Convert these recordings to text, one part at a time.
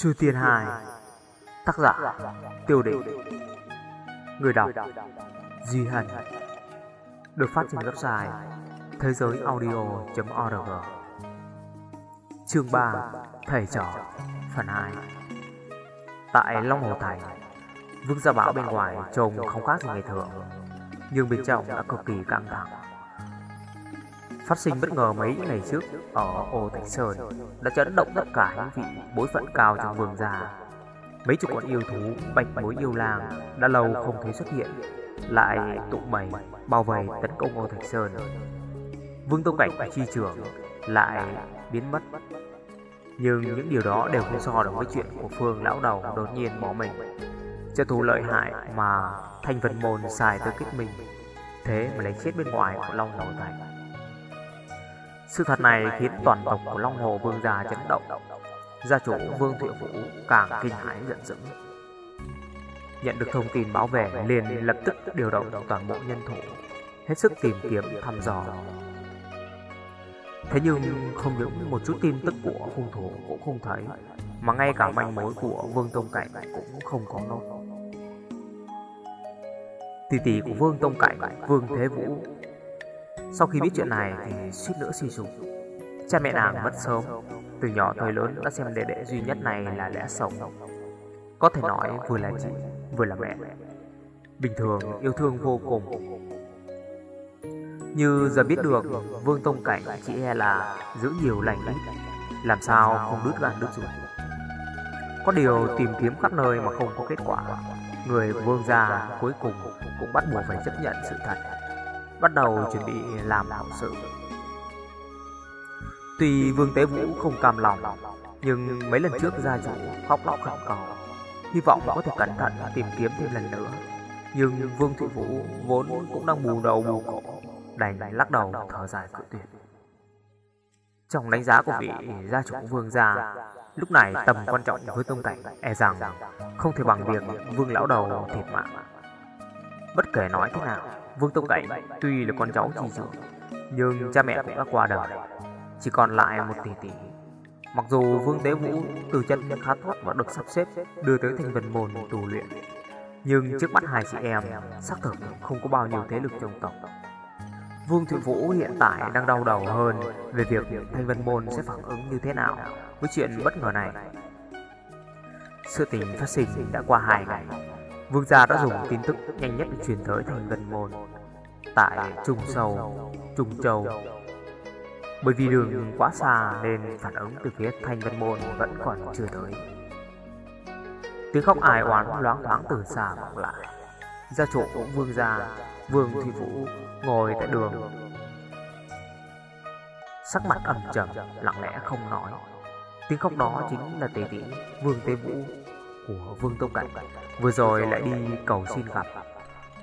Chư Tiên Hải, Tác giả Tiêu Định. Người đọc Duy Hân. Được phát trên website thế giới audio.org Chương 3 Thầy trò Phần 2 Tại Long Hồ Thành Vương Gia Bảo bên ngoài trông không khác gì ngày thường Nhưng bên trong đã cực kỳ căng thẳng. Phát sinh bất ngờ mấy ngày trước ở Ô Thạch Sơn đã chấn động tất cả những vị bối phận cao trong vương gia. Mấy chục con yêu thú bạch mối yêu lang đã lâu không thấy xuất hiện, lại tụ bầy bao vây tấn công Ô Thạch Sơn. Vương Tông Cảnh và chi trưởng lại biến mất. Nhưng những điều đó đều không so được với chuyện của Phương lão đầu đột nhiên bỏ mình. Trợ thù lợi hại mà thanh vân môn xài tới kích mình, thế mà lấy chết bên ngoài của Long Đầu Thành. Sự thật này khiến toàn tộc của Long Hồ Vương gia chấn động. Gia chủ Vương Thụy Vũ càng kinh hãi giận dữ. Nhận được thông tin báo về liền lập tức điều động toàn bộ nhân thủ, hết sức tìm kiếm thăm dò. Thế nhưng không những một chút tin tức của hung thủ cũng không thấy, mà ngay cả manh mối của Vương Tông Cảnh cũng không có nốt. Tỷ tỷ của Vương Tông Cảnh, Vương Thế Vũ sau khi biết chuyện này thì suýt nữa suy sụp Cha mẹ nàng mất sớm. Từ nhỏ tới lớn đã xem đệ đệ duy nhất này là lẽ sống. Có thể nói vừa là chị vừa là mẹ. Bình thường yêu thương vô cùng. Như giờ biết được Vương Tông Cảnh chị e là giữ nhiều lành ít Làm sao không đứt gan đứt ruột Có điều tìm kiếm khắp nơi mà không có kết quả. Người vương gia cuối cùng cũng bắt buộc phải chấp nhận sự thật bắt đầu chuẩn bị làm hậu sự. Tuy Vương Tế Vũ không cam lòng, nhưng mấy lần trước gia chủ khóc lóc khẩn cầu, hy vọng có thể cẩn thận tìm kiếm thêm lần nữa. Nhưng Vương Thụy Vũ vốn cũng đang bù đầu bù cổ, đành lắc đầu thở dài cự tuyệt. Trong đánh giá của vị gia chủ Vương gia, lúc này tầm quan trọng với tông cảnh e rằng không thể bằng việc Vương lão đầu thiệt mạng. Bất kể nói thế nào, Vương Tông Cảnh tuy là con cháu chỉ dưỡng Nhưng cha mẹ cũng đã qua đời. Chỉ còn lại một tỷ tỷ. Mặc dù Vương Tế Vũ từ chân khá thoát và được sắp xếp đưa tới thành vân môn tù luyện Nhưng trước mắt hai chị em xác thực không có bao nhiêu thế lực trong tộc. Vương Thụy Vũ hiện tại đang đau đầu hơn về việc Thanh Vân Môn sẽ phản ứng như thế nào với chuyện bất ngờ này. Sự tình phát sinh đã qua hai ngày, Vương gia đã dùng tin tức nhanh nhất để truyền tới thành Vân Môn Tại Trung Sâu, Trung Châu. Bởi vì đường quá xa nên phản ứng từ phía Thanh Vân Môn vẫn còn chưa tới. Tiếng khóc ai oán loáng thoáng từ xa vọng lại. Gia chủ cũng vương gia, vương Thủy Vũ ngồi tại đường. Sắc mặt ẩm trầm, lặng lẽ không nói. Tiếng khóc đó chính là tỷ tỷ Vương Tế Vũ của Vương Tông Cảnh. Vừa rồi lại đi cầu xin gặp.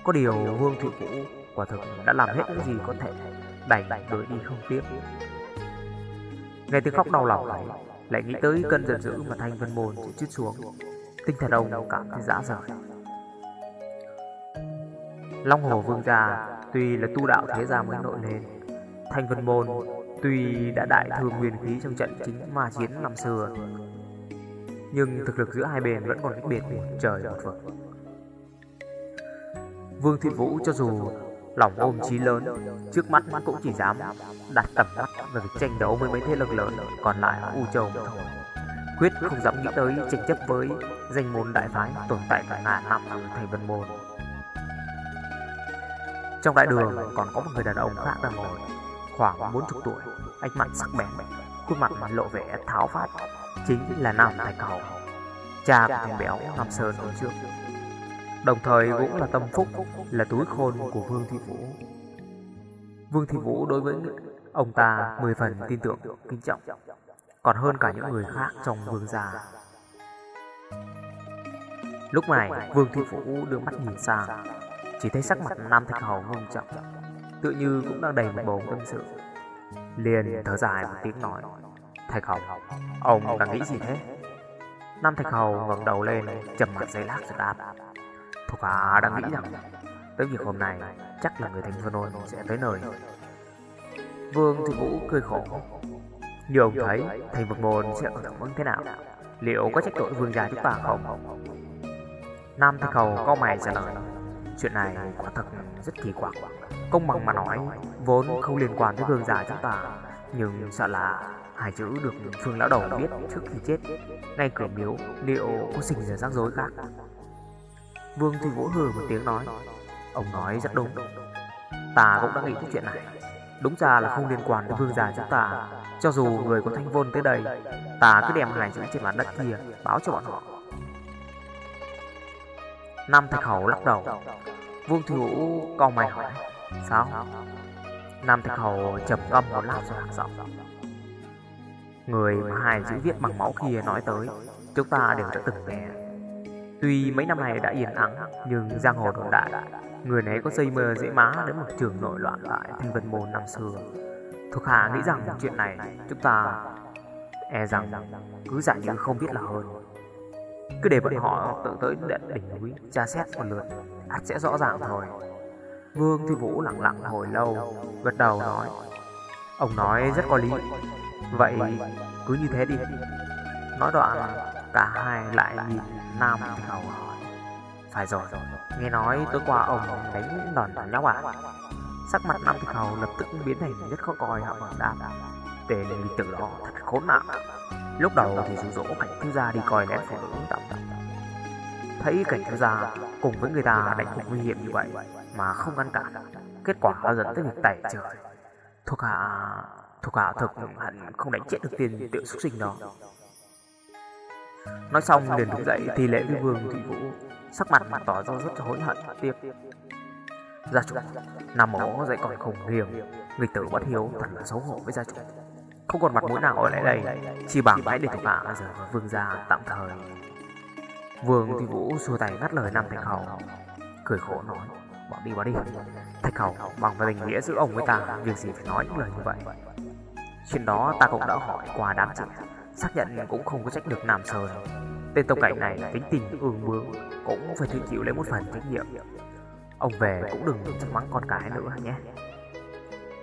Có điều Vương Thụy Vũ quả thực đã làm hết những gì có thể Đành đổi đi không tiếp Nghe tiếng khóc đau lòng ấy Lại nghĩ tới cơn giận dữ mà Thanh Vân Môn chút xuống. Tinh thần ông cảm thấy dã rời. Long Hồ Vương gia Tuy là tu đạo thế gia mới nổi lên Thanh Vân Môn Tuy đã đại thương nguyên khí trong trận chính ma chiến năm xưa nhưng thực lực giữa hai bên vẫn còn cách biệt một trời một vực. Vương Thị Vũ cho dù lòng ôm chí lớn, trước mắt cũng chỉ dám đặt tầm mắt về việc tranh đấu với mấy thế lực lớn còn lại ở U Châu mà thôi. Quyết không dám nghĩ tới tranh chấp với danh môn đại phái tồn tại cả ngàn năm ở Thầy Vân Môn. Trong đại đường còn có một người đàn ông khác đang ngồi, khoảng 40 tuổi, ánh mắt sắc bén, khuôn mặt mặt lộ vẻ tháo phát chính là Nam Thạch Cầu, cha của thằng béo Nam Sơn hồi trước. Đồng thời cũng là tâm phúc, là túi khôn của Vương Thị Vũ. Vương Thị Vũ đối với ông ta mười phần tin tưởng, kính trọng, còn hơn cả những người khác trong vương gia. Lúc này, Vương Thị Vũ đưa mắt nhìn sang, chỉ thấy sắc mặt Nam Thạch Hầu ngông trọng, tự như cũng đang đầy một bầu tâm sự. Liền thở dài một tiếng nói. Thạch Hầu, ông đang nghĩ gì thế? Nam Thạch Hầu ngẩng đầu lên, trầm mặt giấy lát rồi đáp. Thuộc hạ đang nghĩ rằng, tới việc hôm nay, chắc là người thành Vân Ôn sẽ tới nơi. Vương Thị Vũ cười khổ. Như ông thấy, thành Vực Môn sẽ ở phản ứng thế nào? Liệu có trách tội vương gia chúng ta không Nam Thạch Hầu có mày trả lời Chuyện này quả thật rất kỳ quặc Công bằng mà nói Vốn không liên quan tới vương gia chúng ta Nhưng sợ là Hai chữ được Phương Lão Đầu biết trước khi chết. Nay cửa miếu, liệu có sinh ra rắc rối khác? Vương Thủy Vũ hừ một tiếng nói, Ông nói rất đúng. Ta cũng đã nghĩ tới chuyện này. Đúng ra là không liên quan đến vương gia chúng ta. Cho dù người của Thanh Vôn tới đây, Ta cứ đem hai chữ trên mặt đất kia Báo cho bọn họ. Nam Thạch Hầu lắc đầu. Vương Thủy Vũ cau mày hỏi, Sao? Nam Thạch Hầu trầm ngâm một lát rồi hạng giọng Người mà hai chữ viết bằng máu kia nói tới, Chúng ta đều đã từng nghe. Tuy mấy năm nay đã yên ắng, Nhưng giang hồ đồn đại, Người này có dây mơ dễ má đến một trường nội loạn tại Thanh Vân Môn năm xưa. Thuộc hạ nghĩ rằng chuyện này, Chúng ta e rằng cứ giả như không biết là hơn. Cứ để bọn họ tự tới đỉnh núi tra xét một lượt, ắt sẽ rõ ràng thôi. Vương Thi Vũ lặng lặng hồi lâu, Gật đầu nói, Ông nói rất có lý. Vậy cứ như thế đi. Nói đoạn, cả hai lại nhìn Nam Thi Hầu hỏi. Phải rồi, Nghe nói tối qua ông đánh đòn thằng nhóc à? Sắc mặt Nam Thi Hầu lập tức biến thành rất khó coi họ mở đáp Tên bị tử đó thật khốn nạn. Lúc đầu thì rủ dỗ cảnh thư gia đi coi lén phụ nữ tạm. Thấy cảnh thư gia cùng với người ta đánh cuộc nguy hiểm như vậy Mà không ngăn cản, Kết quả dẫn tới việc tẩy trời. Thuộc hạ Thuộc hạ thực hẳn không đánh chết được tiền tiểu xuất sinh đó. Nói xong liền đứng dậy thì lễ với vương Thủy Vũ. Sắc mặt mặt tỏ ra rất hối hận tiếp Gia chủ Nam mẫu dậy còn khủng hiểm. Nghịch tử bất hiếu thật là xấu hổ với gia chủ. Không còn mặt mũi nào ở lại đây. Chỉ bằng bãi để thuộc hạ giờ vương gia tạm thời. Vương Thủy Vũ xua tay ngắt lời Nam Thạch Hầu. Cười khổ nói Bỏ đi bỏ đi. Thạch Hầu bằng tình nghĩa giữa ông với ta Việc gì phải nói những lời như vậy Chuyện đó ta cũng đã hỏi qua đám trẻ Xác nhận cũng không có trách được Nam Sơn. Tên tông cảnh này tính tình ương bướng, Cũng phải tự chịu lấy một phần trách nhiệm. Ông về cũng đừng trách mắng con cái nữa nhé.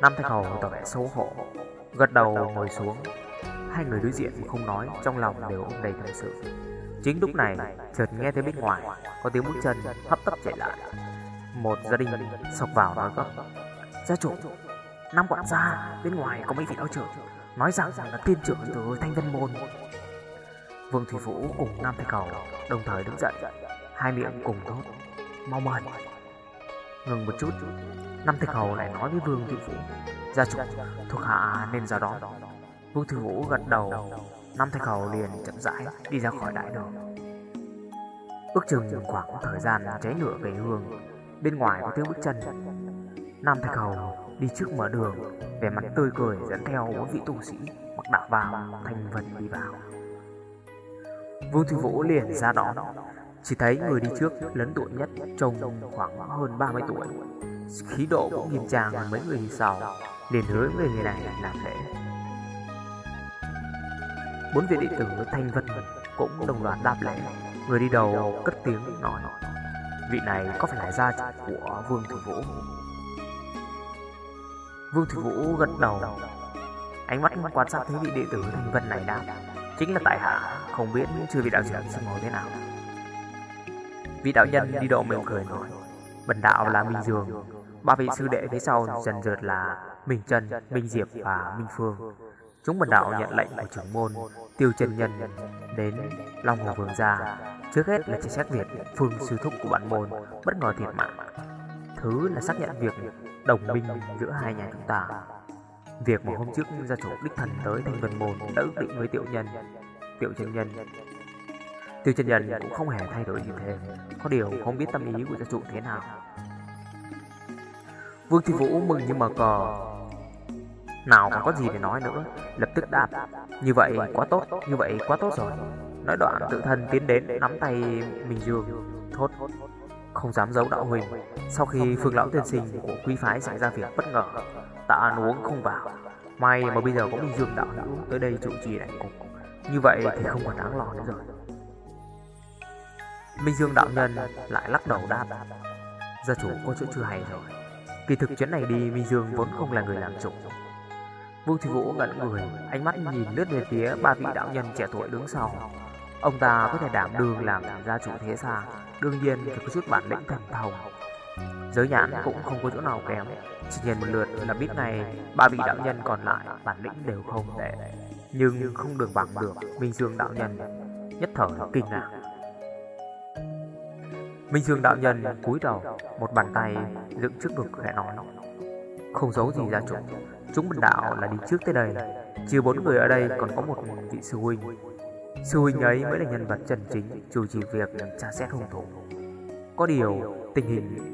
Nam Thạch Hầu tỏ vẻ xấu hổ, Gật đầu ngồi xuống. Hai người đối diện không nói, Trong lòng đều ôm đầy tâm sự. Chính lúc này, chợt nghe thấy bên ngoài Có tiếng bước chân hấp tấp chạy lại. Một gia đình sọc vào nói gấp, Gia chủ Năm quản gia, bên ngoài có mấy vị đạo trưởng, Nói rằng là tiên trưởng từ Thanh Vân Môn. Vương Thủy Vũ cùng Nam Thạch Cầu Đồng thời đứng dậy, Hai miệng cùng thốt Mau mời. Ngừng một chút, Nam Thạch Cầu lại nói với Vương Thủy Vũ, Gia chủ, thuộc hạ nên ra đó. Vương Thủy Vũ gật đầu, Nam Thạch Cầu liền chậm rãi đi ra khỏi đại đường. Ước chừng khoảng thời gian cháy lửa về hương, Bên ngoài có tiếng bước chân. Nam Thạch Cầu đi trước mở đường, Vẻ mặt tươi cười dẫn theo bốn vị tu sĩ Mặc đạo vàng thanh vân đi vào. Vương Thủy Vũ liền ra đó Chỉ thấy người đi trước lớn tuổi nhất Trông khoảng hơn 30 tuổi. Khí độ cũng nghiêm trang mấy người đi sau, Liền hứa với người này làm lễ. Bốn vị đệ tử Thanh Vân cũng đồng loạt đáp lễ. Người đi đầu cất tiếng nói, Vị này có phải là gia chủ của Vương Thủy Vũ? Vương Thủy Vũ gật đầu. Ánh mắt quan sát thấy vị đệ tử Thanh Vân này đáp Chính là tại hạ Không biết chưa vị đạo trưởng xưng ngồi thế nào. Vị đạo nhân đi độ mỉm cười nói Bần đạo là Minh Dương Ba vị sư đệ phía sau dần dượt là Minh Trần, Minh Diệp và Minh Phương. Chúng bần đạo nhận lệnh của trưởng môn Tiêu Trần Nhân đến Long Hồ Vương gia Trước hết là chỉ xét việc Phương sư thúc của bản môn bất ngờ thiệt mạng. Thứ là xác nhận việc đồng minh giữa hai nhà chúng ta. Việc mà hôm trước gia chủ đích thần tới thành vân môn đã ước định với tiểu nhân, Tiểu chân nhân. Tiểu chân nhân cũng không hề thay đổi gì thêm, Có điều không biết tâm ý của gia chủ thế nào. Vương Thi Vũ mừng như mờ cờ. Nào còn có gì để nói nữa? Lập tức đáp. Như vậy quá tốt, Như vậy quá tốt rồi. Nói đoạn tự thân tiến đến nắm tay mình Dương, Thốt. Không dám giấu đạo huynh. Sau khi phương lão tiên sinh của quý phái xảy ra việc bất ngờ Ta ăn uống không vào. May mà bây giờ có Minh Dương đạo hữu tới đây trụ trì đại cục. Như vậy thì không còn đáng lo nữa rồi. Minh Dương đạo nhân lại lắc đầu đáp. Gia chủ có chỗ chưa hay rồi. Kỳ thực chuyến này đi Minh Dương vốn không là người làm chủ. Vương Thủy Vũ ngẩn người Ánh mắt nhìn lướt về phía ba vị đạo nhân trẻ tuổi đứng sau Ông ta có thể đảm đương làm gia chủ thế gia Đương nhiên phải có chút bản lĩnh thần thông. Giới nhãn cũng không có chỗ nào kém. Chỉ nhìn một lượt là biết ngay Ba vị đạo nhân còn lại bản lĩnh đều không tệ. Nhưng không được bằng được Minh Dương đạo nhân, Nhất thở kinh ngạc. Minh Dương đạo nhân cúi đầu, Một bàn tay dựng trước ngực khẽ nói, Không giấu gì ra chủ. Chúng bần đạo là đi trước tới đây. Trừ bốn người ở đây còn có một vị sư huynh. Sư huynh ấy mới là nhân vật chân chính, Chủ trì việc tra xét hung thủ. Có điều, tình hình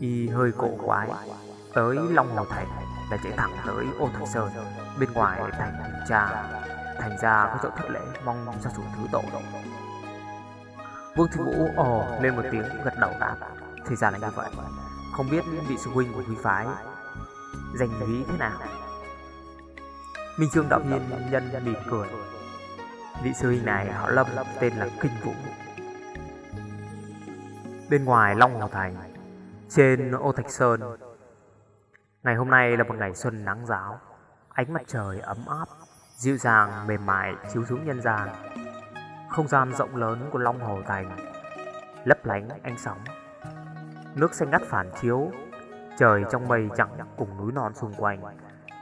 Y hơi cổ quái. Tới Long Hồ Thành là chạy thẳng tới Ô Thành Sơn, Bên ngoài thành kiểm tra. Thành ra có chỗ thất lễ, Mong gia chủ thứ tội. Vương Thiên Vũ ồ lên một tiếng, gật đầu đáp. Thì ra là như vậy. Không biết vị sư huynh của quý phái Danh lý thế nào? Minh Trương đạo hiên nhân mỉm cười. Vị sư huynh này họ Lâm, tên là Kinh Vũ. Bên ngoài Long Hồ Thành, Trên ô Thạch Sơn. Ngày hôm nay là một ngày xuân nắng giáo. Ánh mặt trời ấm áp, Dịu dàng, mềm mại, chiếu xuống nhân gian. Không gian rộng lớn của Long Hồ Thành, Lấp lánh ánh sóng. Nước xanh ngắt phản chiếu, Trời trong mây trắng cùng núi non xung quanh,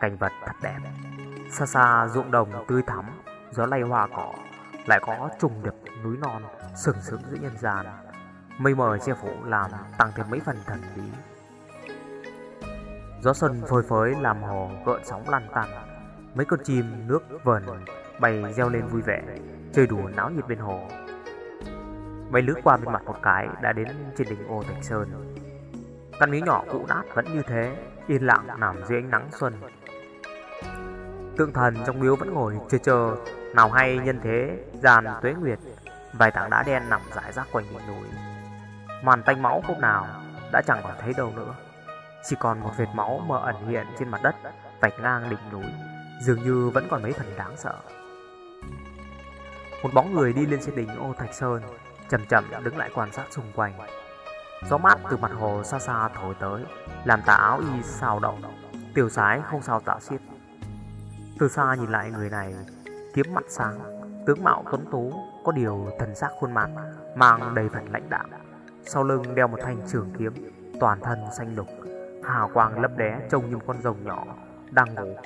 Cảnh vật thật đẹp. Xa xa ruộng đồng tươi thắm Gió lay hoa cỏ, Lại có trùng điệp núi non, Sừng sững giữa nhân gian. Mây mờ che phủ làm tăng thêm mấy phần thần bí. Gió xuân phơi phới làm hồ gợn sóng lan tăn. Mấy con chim nước vờn bay reo lên vui vẻ, Chơi đùa náo nhiệt bên hồ. Bay lướt qua bên mặt một cái đã đến trên đỉnh ô Thạch Sơn. Căn miếu nhỏ cũ nát vẫn như thế, Yên lặng nằm dưới ánh nắng xuân. Tượng thần trong miếu vẫn ngồi chờ chờ Nào hay nhân thế giàn tuế nguyệt, Vài tảng đá đen nằm rải rác quanh ngọn núi. Màn tanh máu hôm nào đã chẳng còn thấy đâu nữa. Chỉ còn một vệt máu mờ ẩn hiện trên mặt đất, Vạch ngang đỉnh núi. Dường như vẫn còn mấy phần đáng sợ. Một bóng người đi lên trên đỉnh ô Thạch Sơn, Chậm chậm đứng lại quan sát xung quanh. Gió mát từ mặt hồ xa xa thổi tới, Làm tà áo y sao động. Tiểu sái không sao tạo xiết. Từ xa nhìn lại người này Kiếm mặt sáng Tướng mạo tuấn tú Có điều thần sắc khuôn mặt Mang đầy phần lãnh đạm Sau lưng đeo một thanh trường kiếm Toàn thân xanh lục Hào quang lấp lé trông như con rồng nhỏ Đang ngủ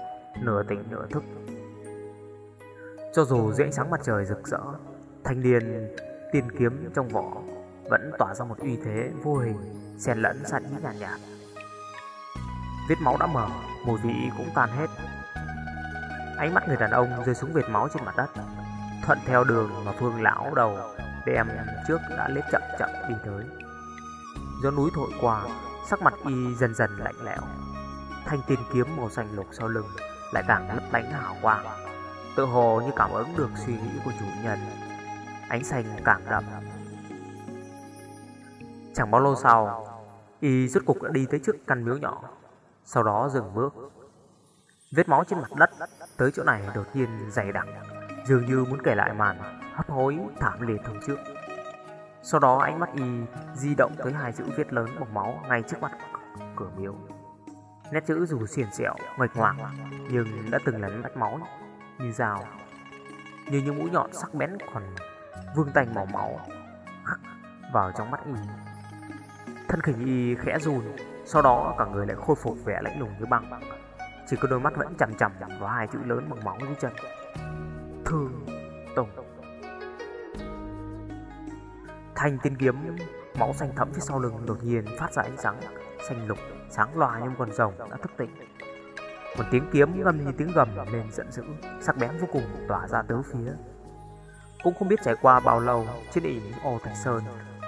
Nửa tỉnh nửa thức Cho dù dưới ánh sáng mặt trời rực rỡ Thanh niên tiên kiếm trong vỏ vẫn tỏa ra một uy thế vô hình, xen lẫn sát ý nhàn nhạt, nhạt. Vết máu đã mở, mùi vị cũng tan hết. Ánh mắt người đàn ông rơi xuống vệt máu trên mặt đất, thuận theo đường mà Phương lão đầu đem trước đã lết chậm chậm đi tới. Do núi thổi qua, sắc mặt y dần dần lạnh lẽo. Thanh tiên kiếm màu xanh lục sau lưng lại càng lấp lánh hào quang, tự hồ như cảm ứng được suy nghĩ của chủ nhân. Ánh xanh càng đậm, Chẳng bao lâu sau, y rốt cục đã đi tới trước căn miếu nhỏ, sau đó dừng bước. Vết máu trên mặt đất tới chỗ này đột nhiên dày đặc, dường như muốn kể lại màn hấp hối thảm liệt hôm trước. Sau đó ánh mắt y di động tới hai chữ viết lớn bằng máu ngay trước mặt cửa miếu. Nét chữ dù xiển xẹo, nguệch ngoạc nhưng đã từng là vách máu như dao, như những mũi nhọn sắc bén còn vương tành màu máu khắc vào trong mắt y. Thân khỉnh y khẽ run Sau đó cả người lại khôi phục vẻ lạnh lùng như băng chỉ có đôi mắt vẫn chằm chằm vào hai chữ lớn bằng máu dưới chân. Thương Tùng. Thanh tiên kiếm Máu xanh thẫm phía sau lưng đột nhiên phát ra ánh sáng xanh lục Sáng loà như con rồng đã thức tỉnh. Một tiếng kiếm ngâm như tiếng gầm lên giận dữ Sắc bén vô cùng tỏa ra tứ phía. Cũng không biết trải qua bao lâu Trên đỉnh ô Thạch Sơn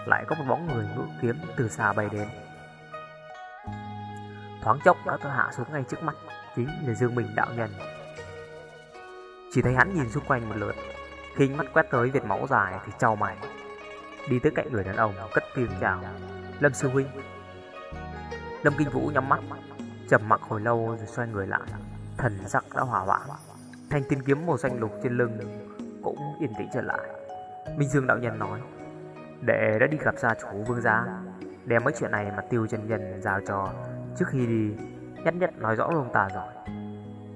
lại có một bóng người ngự kiếm từ xa bay đến. Thoáng chốc đã hạ xuống ngay trước mắt, chính là Dương Bình đạo nhân. Chỉ thấy hắn nhìn xung quanh một lượt, khi mắt quét tới vệt máu dài thì trao mày. Đi tới cạnh người đàn ông, cất tiếng chào. Lâm Sư Huynh. Lâm Kinh Vũ nhắm mắt, trầm mặc hồi lâu rồi xoay người lại. Thần sắc đã hỏa hoãn. Thanh tiên kiếm màu xanh lục trên lưng cũng yên tĩnh trở lại. Minh Dương đạo nhân nói. Đệ đã đi gặp gia chủ vương gia Đem mấy chuyện này mà tiêu chân nhân giao cho Trước khi đi Nhất nhất nói rõ với ông ta rồi.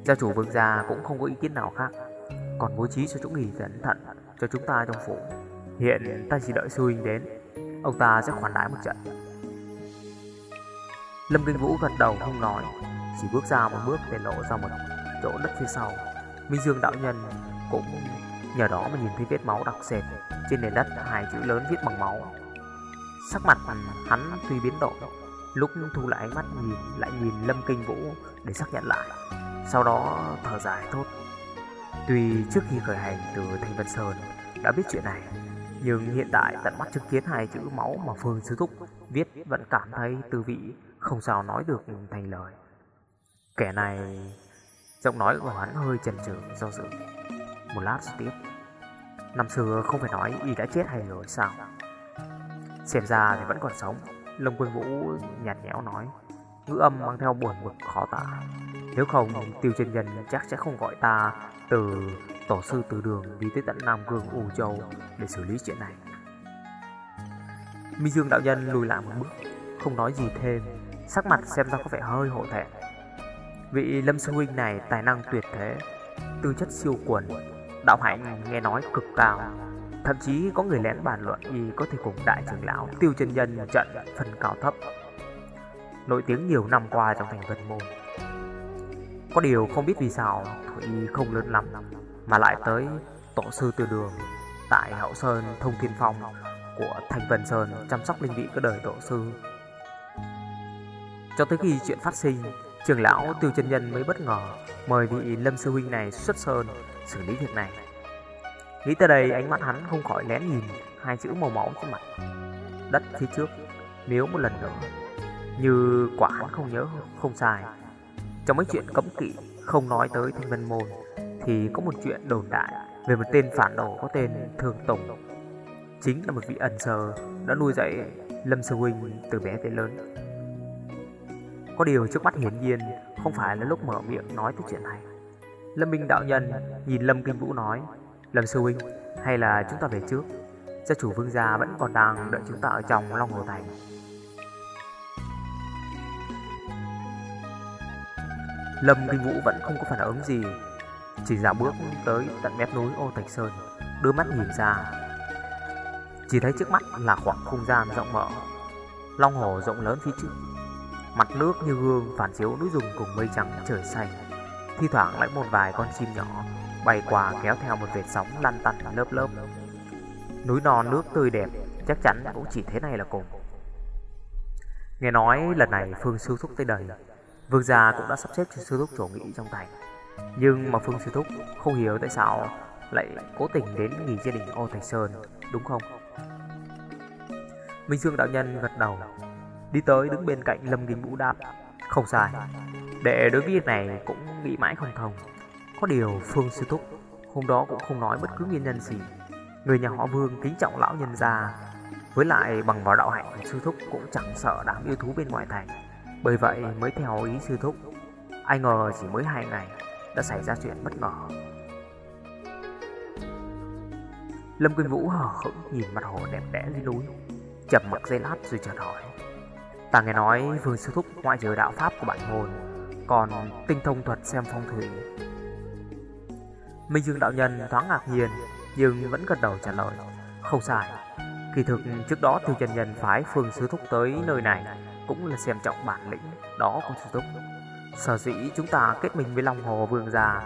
Gia chủ vương gia cũng không có ý kiến nào khác, Còn bố trí cho chỗ nghỉ cẩn thận, cho chúng ta trong phủ. Hiện ta chỉ đợi sư huynh đến, Ông ta sẽ khoản đãi một trận. Lâm Kinh Vũ gật đầu không nói, Chỉ bước ra một bước để lộ ra một chỗ đất phía sau. Minh Dương đạo nhân cũng nhờ đó mà nhìn thấy vết máu đặc sệt Trên nền đất, hai chữ lớn viết bằng máu. Sắc mặt hắn tuy biến đổi Lúc thu lại ánh mắt nhìn, lại nhìn Lâm Kinh Vũ để xác nhận lại. Sau đó thở dài thốt. Tuy trước khi khởi hành từ Thanh Vân Sơn đã biết chuyện này, Nhưng hiện tại tận mắt chứng kiến hai chữ máu mà Phương Sư Thúc viết vẫn cảm thấy tư vị không sao nói được thành lời. Kẻ này, Giọng nói của hắn hơi chần chừ do dự. Một lát rồi tiếp. Năm xưa không phải nói y đã chết hay rồi sao? Xem ra thì vẫn còn sống. Lâm Quân Vũ nhạt nhẽo nói. Ngữ âm mang theo buồn bực khó tả. Nếu không, tiêu chân nhân chắc sẽ không gọi ta Từ tổ sư từ đường đi tới tận Nam Cương, U Châu Để xử lý chuyện này. Mi Dương đạo nhân lùi lại một bước, Không nói gì thêm, Sắc mặt xem ra có vẻ hơi hổ thẹn. Vị Lâm Sư Huynh này tài năng tuyệt thế, Tư chất siêu quần, Đạo hạnh nghe nói cực cao. Thậm chí có người lén bàn luận y có thể cùng đại trưởng lão, tiêu chân nhân trận phần cao thấp. Nổi tiếng nhiều năm qua trong thành vân môn. Có điều không biết vì sao y không lớn lắm, Mà lại tới tổ sư từ đường Tại hậu sơn thông thiên phong của thành vân sơn chăm sóc linh vị các đời tổ sư. Cho tới khi chuyện phát sinh Trường lão tiêu chân nhân mới bất ngờ Mời vị lâm sư huynh này xuất sơn xử lý việc này. Nghĩ tới đây, ánh mắt hắn không khỏi lén nhìn hai chữ màu máu trên mặt. Đất phía trước, Nếu một lần nữa, Như quả hắn không nhớ, không sai. Trong mấy chuyện cấm kỵ, Không nói tới thanh vân môn, Thì có một chuyện đồn đại Về một tên phản đồ có tên thường Tùng. Chính là một vị ẩn sờ Đã nuôi dạy Lâm Sư Huynh từ bé tới lớn. Có điều trước mắt hiển nhiên Không phải là lúc mở miệng nói tới chuyện này. Lâm Minh Đạo Nhân nhìn Lâm kim Vũ nói Lâm Sư Huynh, Hay là chúng ta về trước? Gia chủ vương gia vẫn còn đang đợi chúng ta ở trong Long Hồ Thành. Lâm Kinh Vũ vẫn không có phản ứng gì, Chỉ dạo bước tới tận mép núi Ô Thạch Sơn, Đưa mắt nhìn ra. Chỉ thấy trước mắt là khoảng không gian rộng mở, Long hồ rộng lớn phía trước. Mặt nước như gương phản chiếu núi rừng cùng mây trắng trời xanh, Thi thoảng lại một vài con chim nhỏ bay qua kéo theo một vệt sóng lăn tăn lớp lớp. Núi non nước tươi đẹp, chắc chắn cũng chỉ thế này là cùng. Nghe nói lần này Phương Sư Thúc tới đây, Vương gia cũng đã sắp xếp cho Sư Thúc chỗ nghỉ trong thành. Nhưng mà Phương Sư Thúc không hiểu tại sao lại cố tình đến nghỉ gia đình Ô Thành Sơn, đúng không? Minh Dương đạo nhân gật đầu, đi tới đứng bên cạnh Lâm Kinh Vũ đáp, không sai. Đệ đối với này cũng nghĩ mãi không thông. Có điều Phương Sư Thúc hôm đó cũng không nói bất cứ nguyên nhân gì. Người nhà họ Vương kính trọng lão nhân gia, Với lại bằng vào đạo hạnh Sư Thúc cũng chẳng sợ đám yêu thú bên ngoài thành. Bởi vậy mới theo ý Sư Thúc, Ai ngờ chỉ mới hai ngày Đã xảy ra chuyện bất ngờ. Lâm Quyên Vũ hờ hững nhìn mặt hồ đẹp đẽ dưới núi, Chậm mặc dây lát rồi chợt hỏi. Ta nghe nói Vương Sư Thúc ngoại trừ đạo pháp của bản môn, Còn tinh thông thuật xem phong thủy. Minh Dương đạo nhân thoáng ngạc nhiên, Nhưng vẫn gật đầu trả lời. Không sai. Kỳ thực, trước đó tiêu chân nhân phái phương sứ thúc tới nơi này Cũng là xem trọng bản lĩnh, đó của sư thúc Sở dĩ chúng ta kết minh với Long Hồ Vương gia,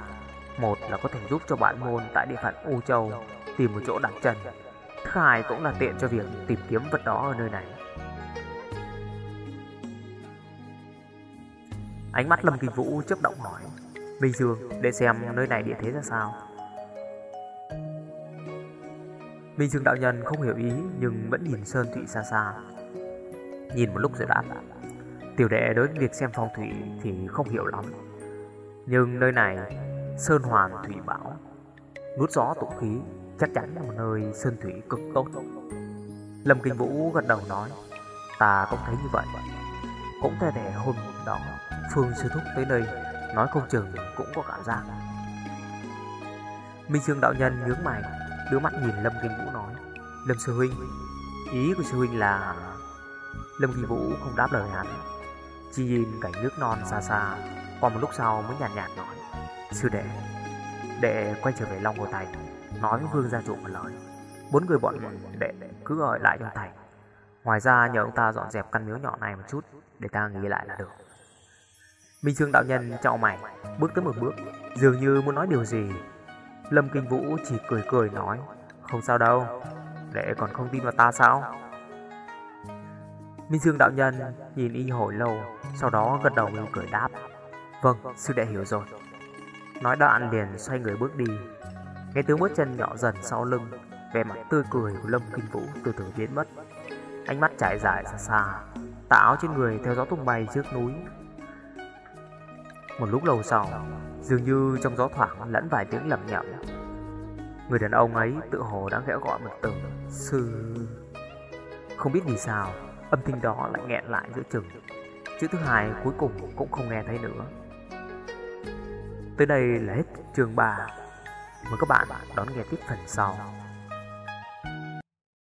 Một là có thể giúp cho bản môn tại địa phận U Châu Tìm một chỗ đặt chân, Thứ hai cũng là tiện cho việc tìm kiếm vật đó ở nơi này. Ánh mắt Lâm Kỳ Vũ chớp động hỏi Minh Dương để xem nơi này địa thế ra sao. Minh Dương đạo nhân không hiểu ý Nhưng vẫn nhìn Sơn Thủy xa xa. Nhìn một lúc rồi đáp Tiểu đệ đối với việc xem phong thủy Thì không hiểu lắm. Nhưng nơi này Sơn hoàn thủy bảo, Nút gió tụ khí Chắc chắn là một nơi sơn thủy cực tốt. Lâm Kinh Vũ gật đầu nói Ta cũng thấy như vậy. Cũng thể thể hôm đó Phương sư thúc tới đây Nói không chừng cũng có cảm giác. Minh Dương đạo nhân nhướng mày Đưa mắt nhìn Lâm Kinh Vũ nói Lâm sư huynh Ý của sư huynh là Lâm Kinh Vũ không đáp lời hắn Chỉ nhìn cảnh nước non xa xa Qua một lúc sau mới nhàn nhạt, nhạt nói Sư đệ Đệ quay trở về Long Hồ Thành Nói với Vương Gia chủ một lời. Bốn người bọn đệ cứ ở lại trong thành. Ngoài ra nhờ ông ta dọn dẹp căn miếu nhỏ này một chút Để ta nghĩ lại là được. Minh Trương đạo nhân trọng mày, Bước tới một bước, Dường như muốn nói điều gì. Lâm Kinh Vũ chỉ cười cười nói, Không sao đâu Đệ còn không tin vào ta sao? Minh Dương đạo nhân nhìn y hồi lâu, Sau đó gật đầu mỉm cười đáp Vâng sư đệ hiểu rồi. Nói đoạn liền xoay người bước đi. Nghe tiếng bước chân nhỏ dần sau lưng, Vẻ mặt tươi cười của Lâm Kinh Vũ từ từ biến mất. Ánh mắt trải dài xa xa, Tà áo trên người theo gió tung bay trước núi một lúc lâu sau, Dường như trong gió thoảng lẫn vài tiếng lầm nhầm Người đàn ông ấy tự hồ đã khẽ gọi một từ, Sư. Không biết vì sao, Âm thanh đó lại nghẹn lại giữa chừng. Chữ thứ hai cuối cùng cũng không nghe thấy nữa. Tới đây là hết chương 3 Mời các bạn đón nghe tiếp phần sau.